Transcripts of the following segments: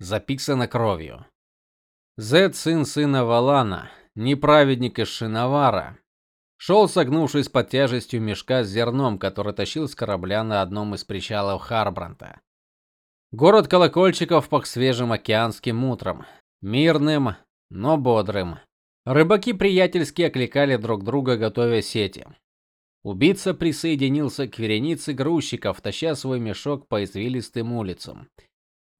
записано кровью. Зед сын сына Валана, неправедник из Шиновара, шел согнувшись под тяжестью мешка с зерном, который тащил с корабля на одном из причалов Харбранта. Город колокольчиков пах свежим океанским утром, мирным, но бодрым. Рыбаки приятельски окликали друг друга, готовя сети. Убийца присоединился к веренице грузчиков, таща свой мешок по извилистым улицам.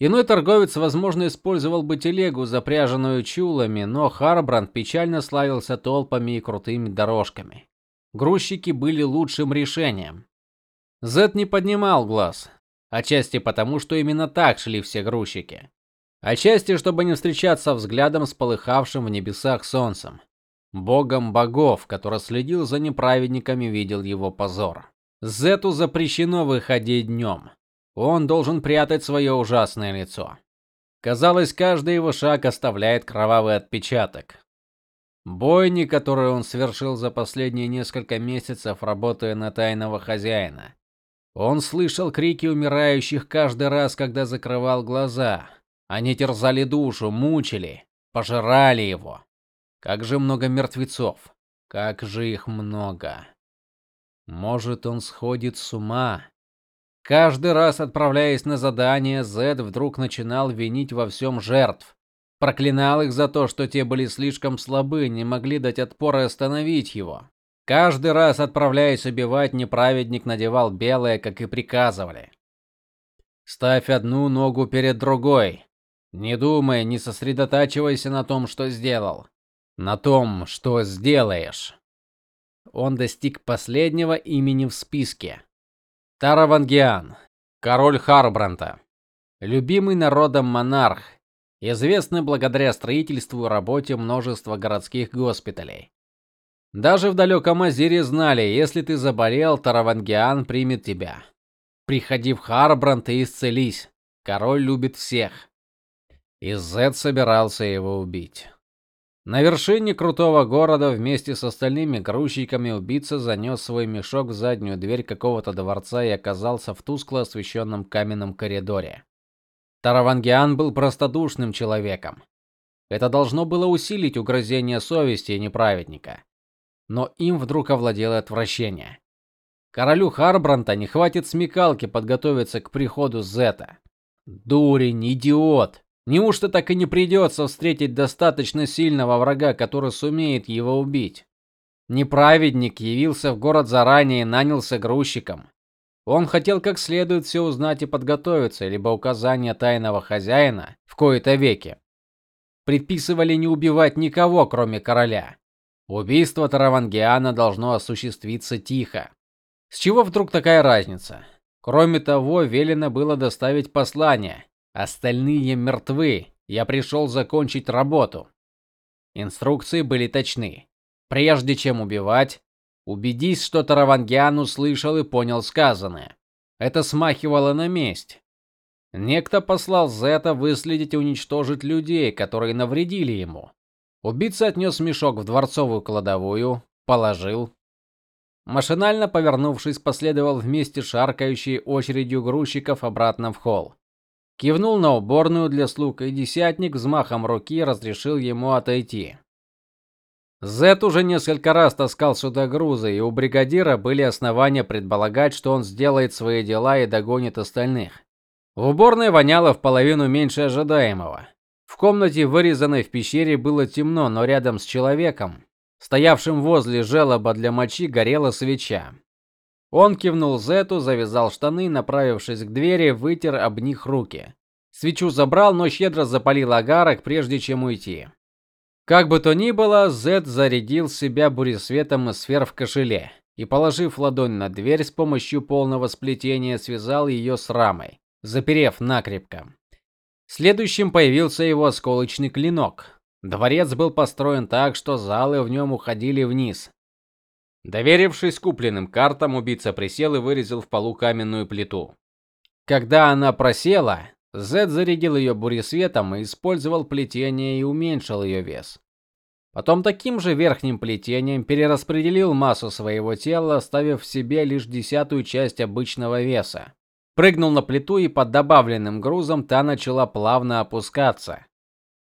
Иной торговец, возможно, использовал бы телегу, запряженную чулами, но Харбранд печально славился толпами и крутыми дорожками. Грузчики были лучшим решением. Зет не поднимал глаз, отчасти потому, что именно так шли все грузчики, отчасти чтобы не встречаться взглядом с полыхавшим в небесах солнцем. Богом богов, который следил за неправедниками, видел его позор. Зету запрещено выходить днем. Он должен прятать свое ужасное лицо. Казалось, каждый его шаг оставляет кровавый отпечаток. Бойни, которые он совершил за последние несколько месяцев, работая на тайного хозяина. Он слышал крики умирающих каждый раз, когда закрывал глаза. Они терзали душу, мучили, пожирали его. Как же много мертвецов. Как же их много. Может, он сходит с ума Каждый раз отправляясь на задание, Зед вдруг начинал винить во всем жертв. Проклинал их за то, что те были слишком слабы, не могли дать отпор и остановить его. Каждый раз отправляясь убивать, неправедник надевал белое, как и приказывали. Ставь одну ногу перед другой. Не думай, не сосредотачивайся на том, что сделал, на том, что сделаешь. Он достиг последнего имени в списке. Таравангиан, король Харбранта, любимый народом монарх, известный благодаря строительству и работе множества городских госпиталей. Даже в далеком Азире знали, если ты заболел, Таравангиан примет тебя. Приходи в Харбрант и исцелись. Король любит всех. И Зед собирался его убить. На вершине крутого города вместе с остальными грузчиками убийца занес свой мешок в заднюю дверь какого-то дворца и оказался в тускло освещенном каменном коридоре. Таравангиан был простодушным человеком. Это должно было усилить угрызение совести неправедника. Но им вдруг овладело отвращение. Королю Харбранта не хватит смекалки подготовиться к приходу Зета. Дурень, идиот. Неужто так и не придется встретить достаточно сильного врага, который сумеет его убить? Неправедник явился в город заранее и нанялся грузчиком. Он хотел как следует все узнать и подготовиться, либо указания тайного хозяина в кои-то веки предписывали не убивать никого, кроме короля. Убийство Таравангиана должно осуществиться тихо. С чего вдруг такая разница? Кроме того, велено было доставить послание, Остальные мертвы. Я пришел закончить работу. Инструкции были точны. Прежде чем убивать, убедись, что Таравангиан услышал и понял сказанное. Это смахивало на месть. Некто послал Зета выследить и уничтожить людей, которые навредили ему. Убийца отнес мешок в дворцовую кладовую, положил. Машинально повернувшись, последовал вместе шаркающей очередью грузчиков обратно в холл. Кивнул на уборную для слуг, и десятник взмахом руки разрешил ему отойти. Зет уже несколько раз таскал сюда грузы, и у бригадира были основания предполагать, что он сделает свои дела и догонит остальных. В уборной воняло в половину меньше ожидаемого. В комнате, вырезанной в пещере, было темно, но рядом с человеком, стоявшим возле желоба для мочи, горела свеча. Он кивнул Зету, завязал штаны, направившись к двери, вытер об них руки. Свечу забрал, но щедро запалил агарок, прежде чем уйти. Как бы то ни было, Зет зарядил себя буресветом из сфер в кошеле и, положив ладонь на дверь с помощью полного сплетения, связал ее с рамой, заперев накрепко. Следующим появился его осколочный клинок. Дворец был построен так, что залы в нем уходили вниз, Доверившись купленным картам, убийца присел и вырезал в полу каменную плиту. Когда она просела, Зед зарядил ее буресветом и использовал плетение и уменьшил ее вес. Потом таким же верхним плетением перераспределил массу своего тела, оставив в себе лишь десятую часть обычного веса. прыгнул на плиту, и под добавленным грузом та начала плавно опускаться.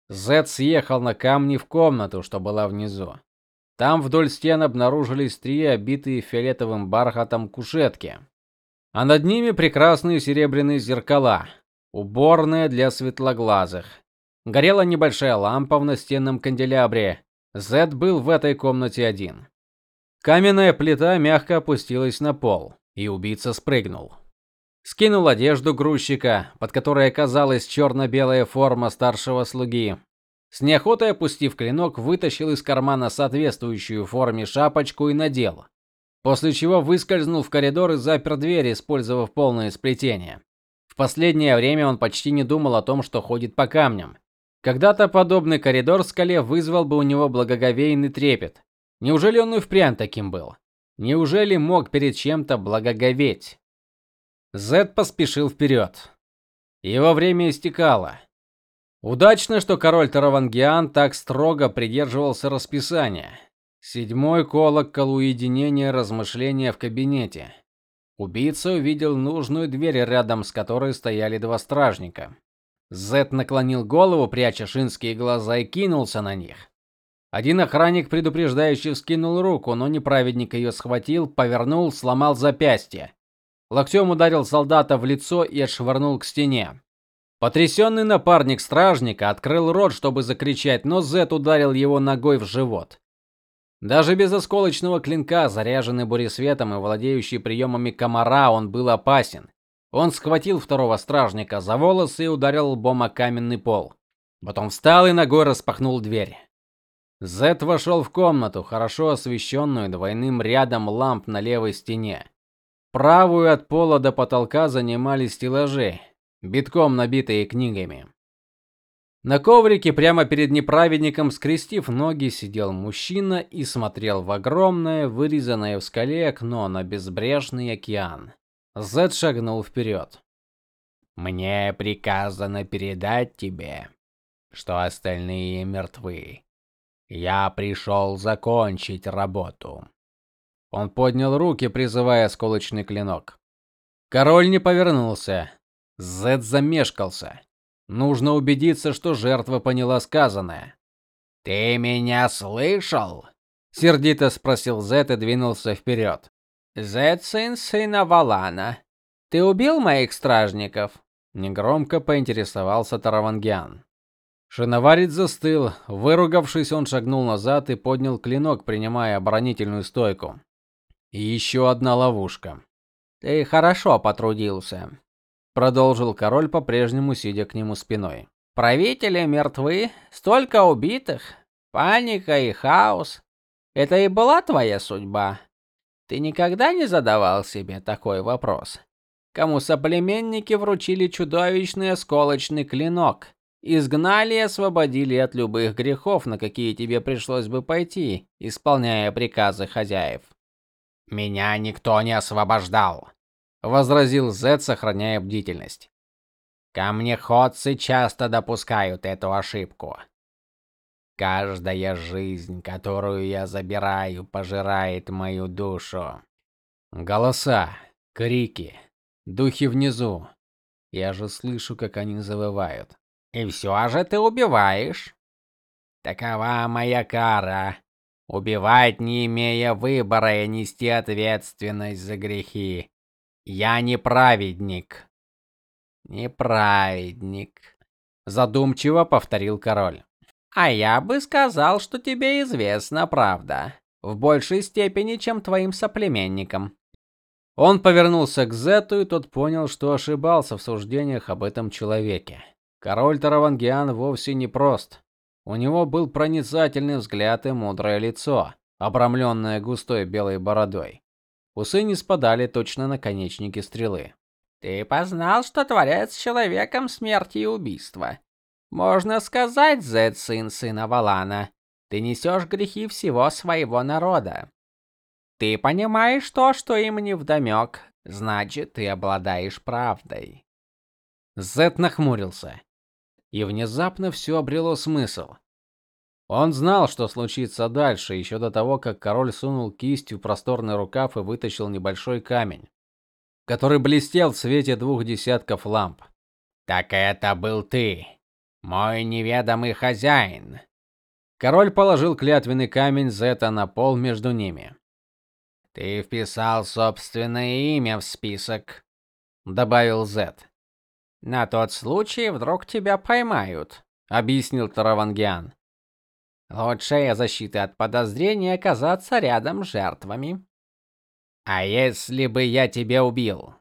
Зет съехал на камни в комнату, что была внизу. Там вдоль стен обнаружились три обитые фиолетовым бархатом кушетки, а над ними прекрасные серебряные зеркала, уборная для светлоглазых. Горела небольшая лампа в настенном канделябре. Зет был в этой комнате один. Каменная плита мягко опустилась на пол, и убийца спрыгнул. Скинул одежду грузчика, под которой оказалась черно белая форма старшего слуги. С неохотой опустив клинок, вытащил из кармана соответствующую форме шапочку и надел. После чего выскользнул в коридор и запер дверь, использовав полное сплетение. В последнее время он почти не думал о том, что ходит по камням. Когда-то подобный коридор в скале вызвал бы у него благоговейный трепет. Неужели он и впрямь таким был? Неужели мог перед чем-то благоговеть? Зед поспешил вперед. Его время истекало. Удачно, что король Таравангиан так строго придерживался расписания. Седьмой колокол уединения размышления в кабинете. Убийца увидел нужную дверь, рядом с которой стояли два стражника. Зед наклонил голову, пряча шинские глаза, и кинулся на них. Один охранник предупреждающе вскинул руку, но неправедник ее схватил, повернул, сломал запястье. Локтем ударил солдата в лицо и отшвырнул к стене. Потрясенный напарник стражника открыл рот, чтобы закричать, но Зет ударил его ногой в живот. Даже без осколочного клинка, заряженный буресветом и владеющий приемами комара, он был опасен. Он схватил второго стражника за волосы и ударил лбом о каменный пол. Потом встал и ногой распахнул дверь. Зет вошел в комнату, хорошо освещенную двойным рядом ламп на левой стене. Правую от пола до потолка занимали стеллажи, битком набитые книгами. На коврике прямо перед неправедником, скрестив ноги, сидел мужчина и смотрел в огромное, вырезанное в скале окно на безбрежный океан. Зед шагнул вперед. Мне приказано передать тебе, что остальные мертвы. Я пришел закончить работу. Он поднял руки, призывая осколочный клинок. Король не повернулся. Зед замешкался. Нужно убедиться, что жертва поняла сказанное. Ты меня слышал? сердито спросил Зед и двинулся вперед. Зед сын сына Валана. Ты убил моих стражников? негромко поинтересовался Таравангиан. Шиноварец застыл. Выругавшись, он шагнул назад и поднял клинок, принимая оборонительную стойку. И еще одна ловушка. Ты хорошо потрудился, продолжил король, по-прежнему сидя к нему спиной. Правители мертвы, столько убитых, паника и хаос. Это и была твоя судьба. Ты никогда не задавал себе такой вопрос? Кому соплеменники вручили чудовищный осколочный клинок, изгнали и освободили от любых грехов, на какие тебе пришлось бы пойти, исполняя приказы хозяев? Меня никто не освобождал, возразил Зет, сохраняя бдительность. Камнеходцы часто допускают эту ошибку. Каждая жизнь, которую я забираю, пожирает мою душу. Голоса, крики, духи внизу. Я же слышу, как они завывают. И все же ты убиваешь. Такова моя кара. Убивать, не имея выбора, и нести ответственность за грехи. Я не праведник. Не праведник, задумчиво повторил король. А я бы сказал, что тебе известна правда, в большей степени, чем твоим соплеменникам. Он повернулся к Зету, и тот понял, что ошибался в суждениях об этом человеке. Король Таравангиан вовсе не прост. У него был проницательный взгляд и мудрое лицо, обрамленное густой белой бородой. Усы не спадали точно на конечники стрелы. Ты познал, что творят с человеком смерти и убийства. Можно сказать, Зед сын сына Валана, ты несешь грехи всего своего народа. Ты понимаешь то, что им не вдомек, значит, ты обладаешь правдой. Зед нахмурился и внезапно все обрело смысл. Он знал, что случится дальше, еще до того, как король сунул кисть в просторный рукав и вытащил небольшой камень. Который блестел в свете двух десятков ламп. Так это был ты, мой неведомый хозяин. Король положил клятвенный камень Зета на пол между ними. Ты вписал собственное имя в список, добавил Зет. На тот случай, вдруг тебя поймают, объяснил Таравангиан. Лучшая защита от подозрения оказаться рядом с жертвами. А если бы я тебя убил?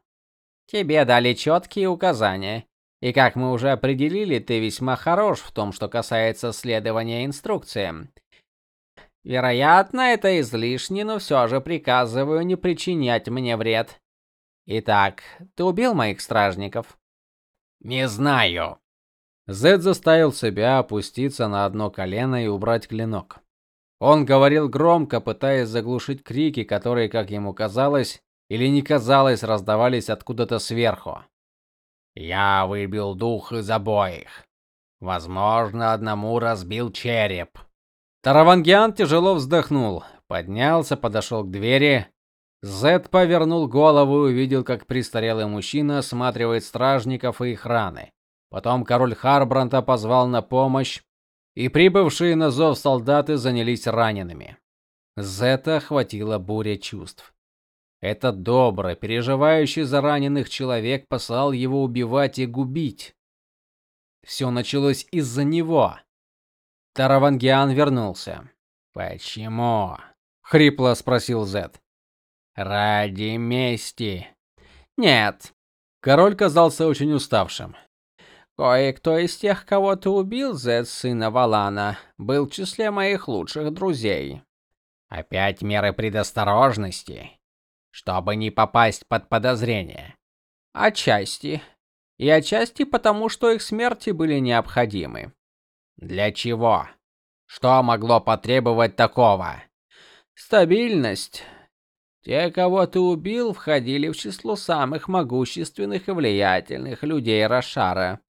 Тебе дали четкие указания. И как мы уже определили, ты весьма хорош в том, что касается следования инструкциям. Вероятно, это излишне, но все же приказываю не причинять мне вред. Итак, ты убил моих стражников? Не знаю. Зед заставил себя опуститься на одно колено и убрать клинок. Он говорил громко, пытаясь заглушить крики, которые, как ему казалось, или не казалось, раздавались откуда-то сверху. Я выбил дух из обоих. Возможно, одному разбил череп. Таравангиан тяжело вздохнул, поднялся, подошел к двери. Зед повернул голову и увидел, как престарелый мужчина осматривает стражников и их раны. Потом король Харбранта позвал на помощь, и прибывшие на зов солдаты занялись ранеными. Зета охватила буря чувств. Этот добрый, переживающий за раненых человек послал его убивать и губить. Все началось из-за него. Таравангиан вернулся. "Почему?" хрипло спросил Зет. "Ради мести?" "Нет." Король казался очень уставшим. Кое-кто из тех, кого ты убил, Зет сына Валана, был в числе моих лучших друзей. Опять меры предосторожности чтобы не попасть под подозрение. Отчасти. И отчасти потому, что их смерти были необходимы. Для чего? Что могло потребовать такого? Стабильность. Те, кого ты убил, входили в число самых могущественных и влиятельных людей Рошара.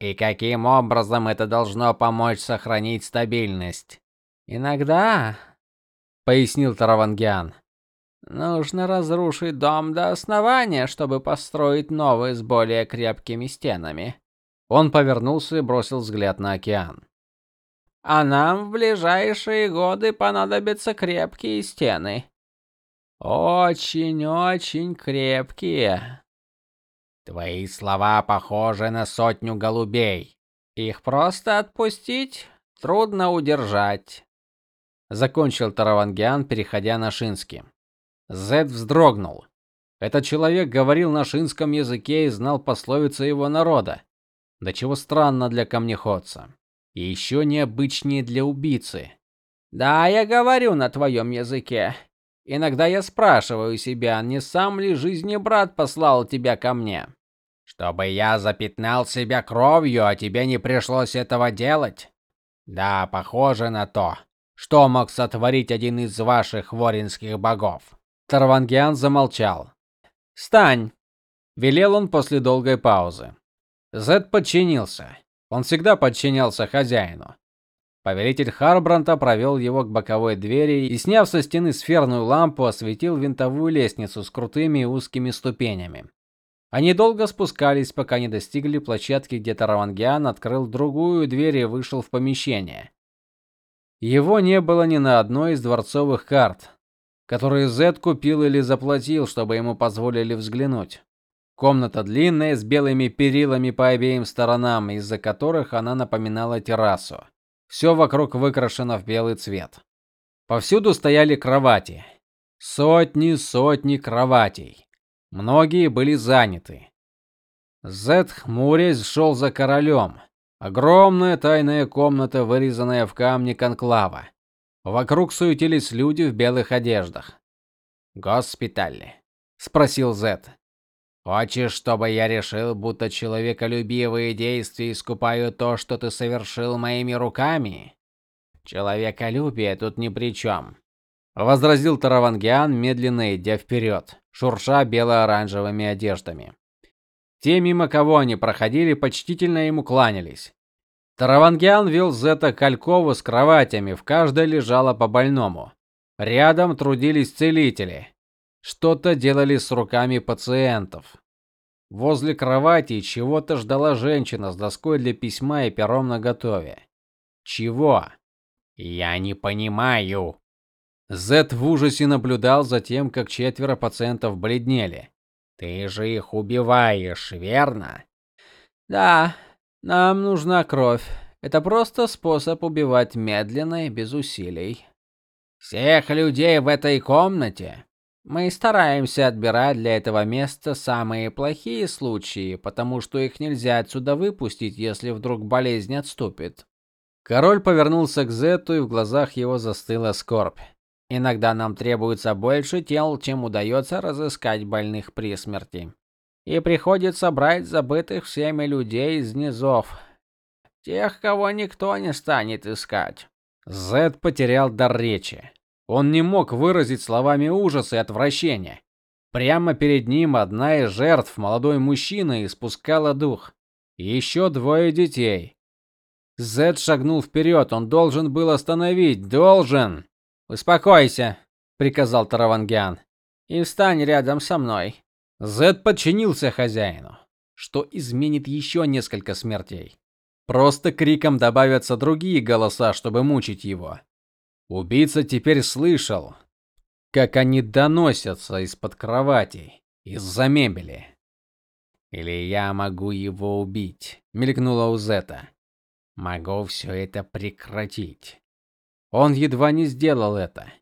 И каким образом это должно помочь сохранить стабильность? Иногда, пояснил Таравангиан. Нужно разрушить дом до основания, чтобы построить новый с более крепкими стенами. Он повернулся и бросил взгляд на океан. А нам в ближайшие годы понадобятся крепкие стены. Очень-очень крепкие. Твои слова похожи на сотню голубей. Их просто отпустить трудно удержать. Закончил Таравангиан, переходя на шинский. Зед вздрогнул. Этот человек говорил на шинском языке и знал пословицы его народа. Да чего странно для камнеходца. И еще необычнее для убийцы. Да, я говорю на твоем языке. Иногда я спрашиваю себя, не сам ли жизни брат послал тебя ко мне, чтобы я запятнал себя кровью, а тебе не пришлось этого делать? Да, похоже на то. Что мог сотворить один из ваших воринских богов? Тарвангиан замолчал. "Стань", велел он после долгой паузы. Зед подчинился. Он всегда подчинялся хозяину. Повелитель Харбранта провел его к боковой двери и, сняв со стены сферную лампу, осветил винтовую лестницу с крутыми и узкими ступенями. Они долго спускались, пока не достигли площадки, где Таравангиан открыл другую дверь и вышел в помещение. Его не было ни на одной из дворцовых карт, которые Зед купил или заплатил, чтобы ему позволили взглянуть. Комната длинная, с белыми перилами по обеим сторонам, из-за которых она напоминала террасу. Все вокруг выкрашено в белый цвет. Повсюду стояли кровати. Сотни, сотни кроватей. Многие были заняты. Зед, хмурясь, шел за королем. Огромная тайная комната, вырезанная в камне конклава. Вокруг суетились люди в белых одеждах. "Госпиталь?" спросил Зет. "Хочешь, чтобы я решил, будто человеколюбивые действия искупают то, что ты совершил моими руками? Человеколюбие тут ни при чем», — возразил Таравангиан, медленно идя вперед, шурша бело-оранжевыми одеждами. Те, мимо кого они проходили, почтительно ему кланялись. Таравангиан вел Зета Калькову с кроватями, в каждой лежало по больному. Рядом трудились целители. что-то делали с руками пациентов. Возле кровати чего-то ждала женщина с доской для письма и пером наготове. Чего? Я не понимаю. Зет в ужасе наблюдал за тем, как четверо пациентов бледнели. Ты же их убиваешь, верно? Да, нам нужна кровь. Это просто способ убивать медленно и без усилий. Всех людей в этой комнате мы стараемся отбирать для этого места самые плохие случаи, потому что их нельзя отсюда выпустить, если вдруг болезнь отступит. Король повернулся к Зету, и в глазах его застыла скорбь. Иногда нам требуется больше тел, чем удается разыскать больных при смерти. И приходится брать забытых всеми людей из низов, тех, кого никто не станет искать. Зет потерял дар речи. Он не мог выразить словами ужас и отвращения. Прямо перед ним одна из жертв, молодой мужчина, испускала дух. Еще двое детей. Зед шагнул вперед, он должен был остановить, должен. "Успокойся", приказал Таравангян. "И встань рядом со мной". Зед подчинился хозяину, что изменит еще несколько смертей. Просто криком добавятся другие голоса, чтобы мучить его. Убийца теперь слышал, как они доносятся из-под кроватей, из-за мебели. Или я могу его убить, мелькнуло у Зета. Могу все это прекратить. Он едва не сделал это.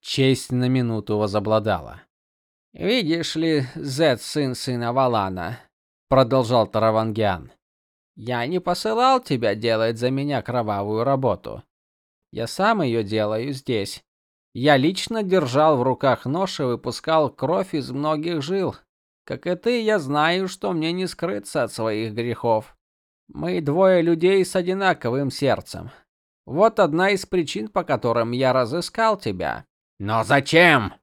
Честь на минуту возобладала. Видишь ли, Зет сын сына Валана, продолжал Таравангиан. Я не посылал тебя делать за меня кровавую работу. Я сам ее делаю здесь. Я лично держал в руках нож и выпускал кровь из многих жил. Как и ты, я знаю, что мне не скрыться от своих грехов. Мы двое людей с одинаковым сердцем. Вот одна из причин, по которым я разыскал тебя. Но зачем?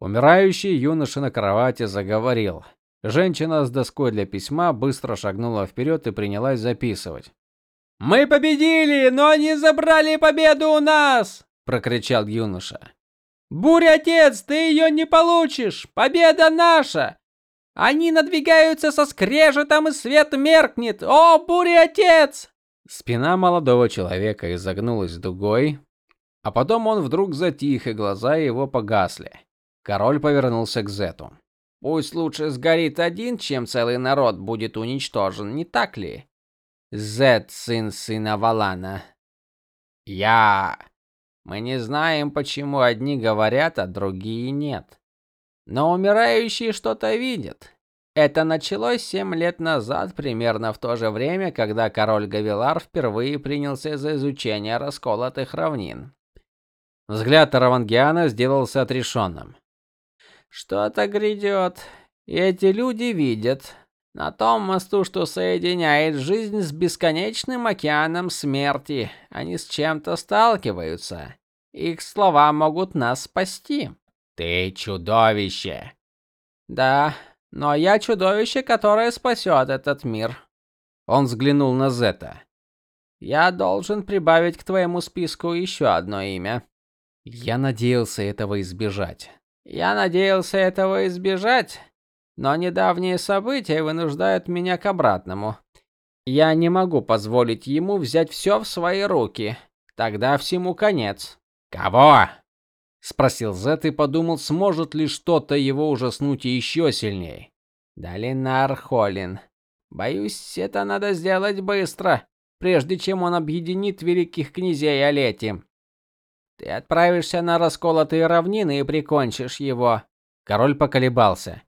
Умирающий юноша на кровати заговорил. Женщина с доской для письма быстро шагнула вперед и принялась записывать. Мы победили, но они забрали победу у нас, прокричал юноша. Буря, отец, ты ее не получишь. Победа наша. Они надвигаются со скрежетом, и свет меркнет. О, буря, отец! Спина молодого человека изогнулась дугой, а потом он вдруг затих, и глаза его погасли. Король повернулся к Зету. Пусть лучше сгорит один, чем целый народ будет уничтожен, не так ли? Зет сын сына Валана. Я Мы не знаем, почему одни говорят, а другие нет. Но умирающие что-то видят. Это началось семь лет назад, примерно в то же время, когда король Гавилар впервые принялся за изучение расколотых равнин. Взгляд Равангиана сделался отрешенным. Что-то грядет. И эти люди видят. На том мосту, что соединяет жизнь с бесконечным океаном смерти, они с чем-то сталкиваются. Их слова могут нас спасти. Ты чудовище. Да, но я чудовище, которое спасет этот мир. Он взглянул на Зета. Я должен прибавить к твоему списку еще одно имя. Я надеялся этого избежать. Я надеялся этого избежать, но недавние события вынуждают меня к обратному. Я не могу позволить ему взять все в свои руки. Тогда всему конец. Кого? Спросил Зет и подумал, сможет ли что-то его ужаснуть еще сильнее. Долинар Холин. Боюсь, это надо сделать быстро, прежде чем он объединит великих князей Олети. Ты отправишься на расколотые равнины и прикончишь его. Король поколебался.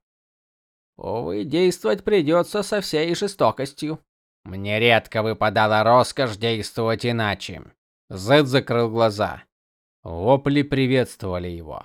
Увы, действовать придется со всей жестокостью. Мне редко выпадала роскошь действовать иначе. Зед закрыл глаза. Вопли приветствовали его.